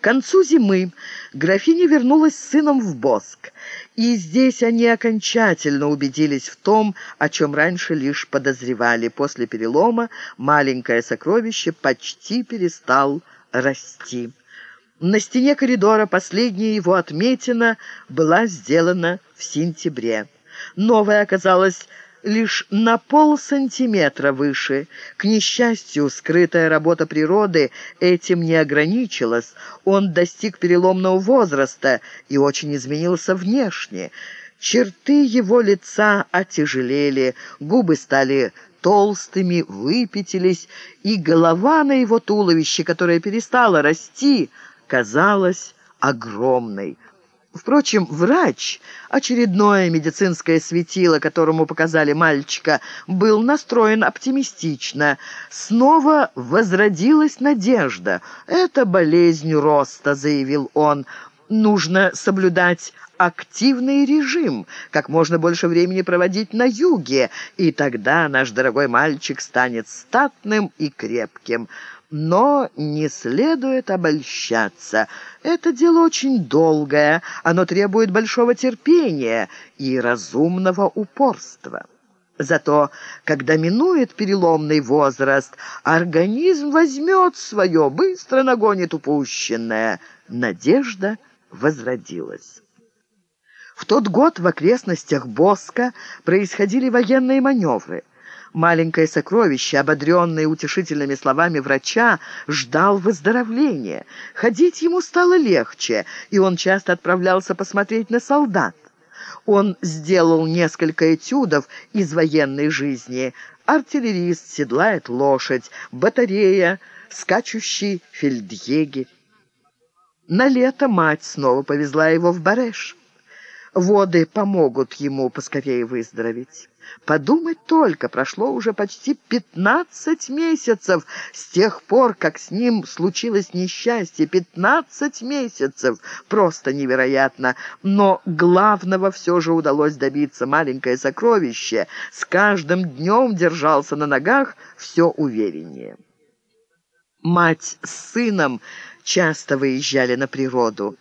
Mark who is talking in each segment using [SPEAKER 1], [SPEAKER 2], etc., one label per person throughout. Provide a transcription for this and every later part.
[SPEAKER 1] К концу зимы графиня вернулась с сыном в Боск, и здесь они окончательно убедились в том, о чем раньше лишь подозревали. После перелома маленькое сокровище почти перестал расти. На стене коридора последняя его отметина была сделана в сентябре. Новая оказалась лишь на полсантиметра выше. К несчастью, скрытая работа природы этим не ограничилась. Он достиг переломного возраста и очень изменился внешне. Черты его лица отяжелели, губы стали толстыми, выпятились, и голова на его туловище, которая перестала расти, казалась огромной. Впрочем, врач, очередное медицинское светило, которому показали мальчика, был настроен оптимистично. Снова возродилась надежда. «Это болезнь роста», — заявил он. «Нужно соблюдать активный режим, как можно больше времени проводить на юге, и тогда наш дорогой мальчик станет статным и крепким». Но не следует обольщаться. Это дело очень долгое, оно требует большого терпения и разумного упорства. Зато, когда минует переломный возраст, организм возьмет свое, быстро нагонит упущенное. Надежда возродилась. В тот год в окрестностях Боска происходили военные маневры. Маленькое сокровище, ободренное утешительными словами врача, ждал выздоровления. Ходить ему стало легче, и он часто отправлялся посмотреть на солдат. Он сделал несколько этюдов из военной жизни. Артиллерист седлает лошадь, батарея, скачущий фельдъегерь. На лето мать снова повезла его в Бареш. Воды помогут ему поскорее выздороветь. Подумать только, прошло уже почти пятнадцать месяцев с тех пор, как с ним случилось несчастье. Пятнадцать месяцев! Просто невероятно! Но главного все же удалось добиться. Маленькое сокровище с каждым днем держался на ногах все увереннее. Мать с сыном часто выезжали на природу.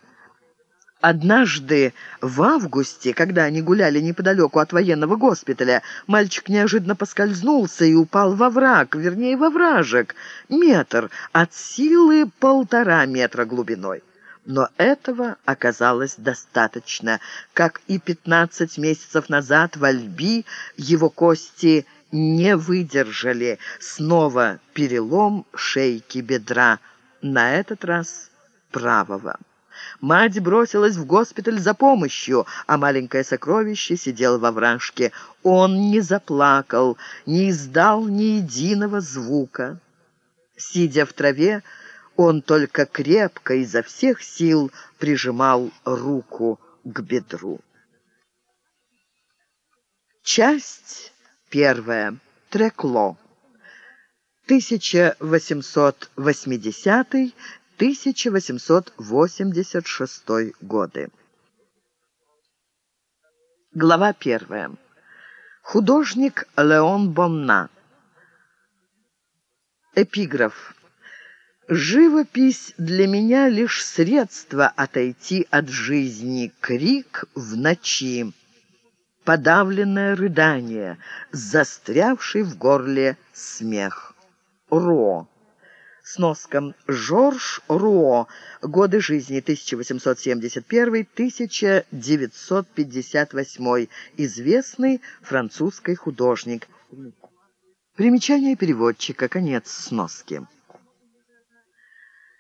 [SPEAKER 1] Однажды в августе, когда они гуляли неподалеку от военного госпиталя, мальчик неожиданно поскользнулся и упал во враг, вернее, во вражек, метр, от силы полтора метра глубиной. Но этого оказалось достаточно. Как и пятнадцать месяцев назад в Альби его кости не выдержали. Снова перелом шейки бедра, на этот раз правого. Мать бросилась в госпиталь за помощью, а маленькое сокровище сидело во вражке. Он не заплакал, не издал ни единого звука. Сидя в траве, он только крепко изо всех сил прижимал руку к бедру. Часть первая. Трекло. 1880 1886 годы. Глава первая. Художник Леон Бонна. Эпиграф. «Живопись для меня лишь средство отойти от жизни, крик в ночи, подавленное рыдание, застрявший в горле смех». Ро. Сноска. Жорж Руо. Годы жизни 1871-1958. Известный французский художник. Примечание переводчика. Конец сноски.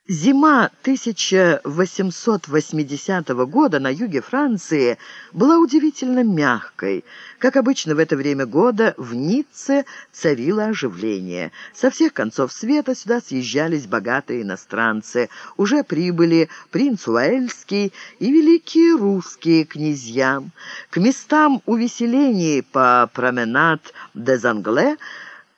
[SPEAKER 1] Зима 1880 года на юге Франции была удивительно мягкой. Как обычно в это время года в Ницце царило оживление. Со всех концов света сюда съезжались богатые иностранцы. Уже прибыли принц Уэльский и великие русские князья. К местам увеселений по променад де Зангле –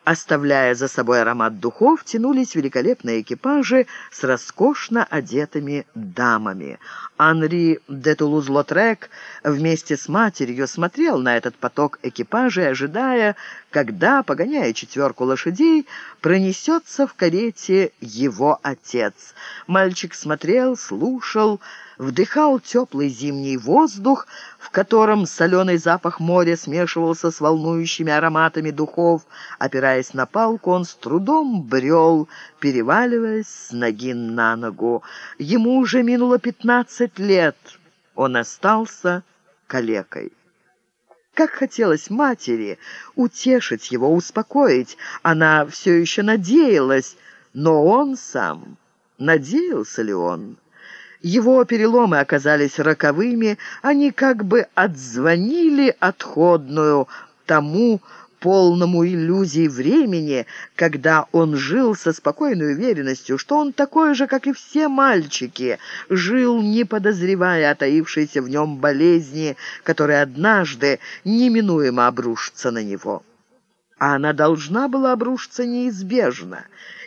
[SPEAKER 1] Оставляя за собой аромат духов, тянулись великолепные экипажи с роскошно одетыми дамами. Анри де Тулуз-Лотрек вместе с матерью смотрел на этот поток экипажей, ожидая, когда, погоняя четверку лошадей, пронесется в карете его отец. Мальчик смотрел, слушал, вдыхал теплый зимний воздух, в котором соленый запах моря смешивался с волнующими ароматами духов. Опираясь на палку, он с трудом брел, переваливаясь с ноги на ногу. Ему уже минуло пятнадцать лет. Он остался калекой. Как хотелось матери утешить его, успокоить. Она все еще надеялась, но он сам... Надеялся ли он? Его переломы оказались роковыми, они как бы отзвонили отходную тому, полному иллюзий времени, когда он жил со спокойной уверенностью, что он такой же, как и все мальчики, жил, не подозревая о в нем болезни, которая однажды неминуемо обрушится на него. А она должна была обрушиться неизбежно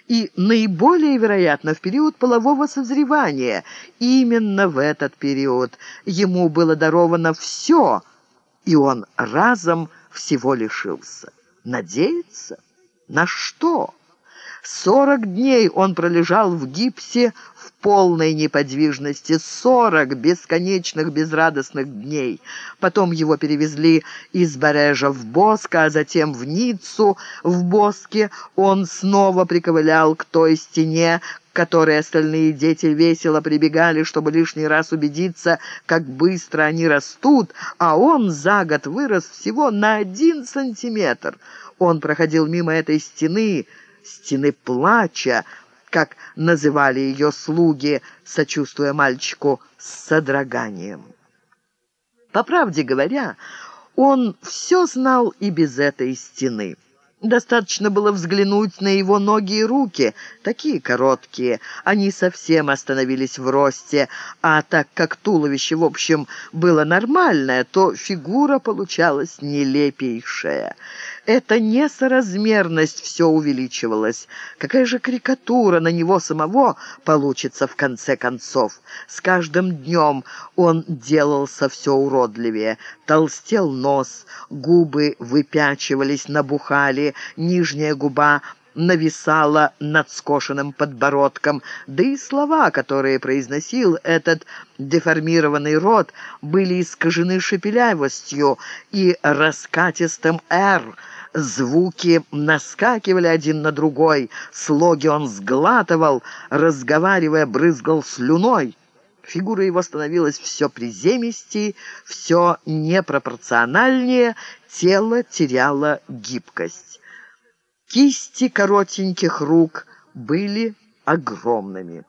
[SPEAKER 1] и наиболее вероятно в период полового созревания. Именно в этот период ему было даровано все, и он разом всего лишился. Надеяться? На что? Сорок дней он пролежал в гипсе в полной неподвижности. Сорок бесконечных безрадостных дней. Потом его перевезли из Барежа в Боск, а затем в Ниццу. В Боске он снова приковылял к той стене, к которой остальные дети весело прибегали, чтобы лишний раз убедиться, как быстро они растут, а он за год вырос всего на один сантиметр. Он проходил мимо этой стены, стены плача, как называли ее слуги, сочувствуя мальчику с содроганием. По правде говоря, он все знал и без этой стены. Достаточно было взглянуть на его ноги и руки, такие короткие. Они совсем остановились в росте, а так как туловище, в общем, было нормальное, то фигура получалась нелепейшая. Эта несоразмерность все увеличивалась. Какая же карикатура на него самого получится в конце концов? С каждым днем он делался все уродливее. Толстел нос, губы выпячивались, набухали, нижняя губа нависала над скошенным подбородком, да и слова, которые произносил этот деформированный рот, были искажены шепелявостью и раскатистым «р», Звуки наскакивали один на другой, слоги он сглатывал, разговаривая, брызгал слюной. Фигура его становилась все приземистей, все непропорциональнее, тело теряло гибкость. Кисти коротеньких рук были огромными.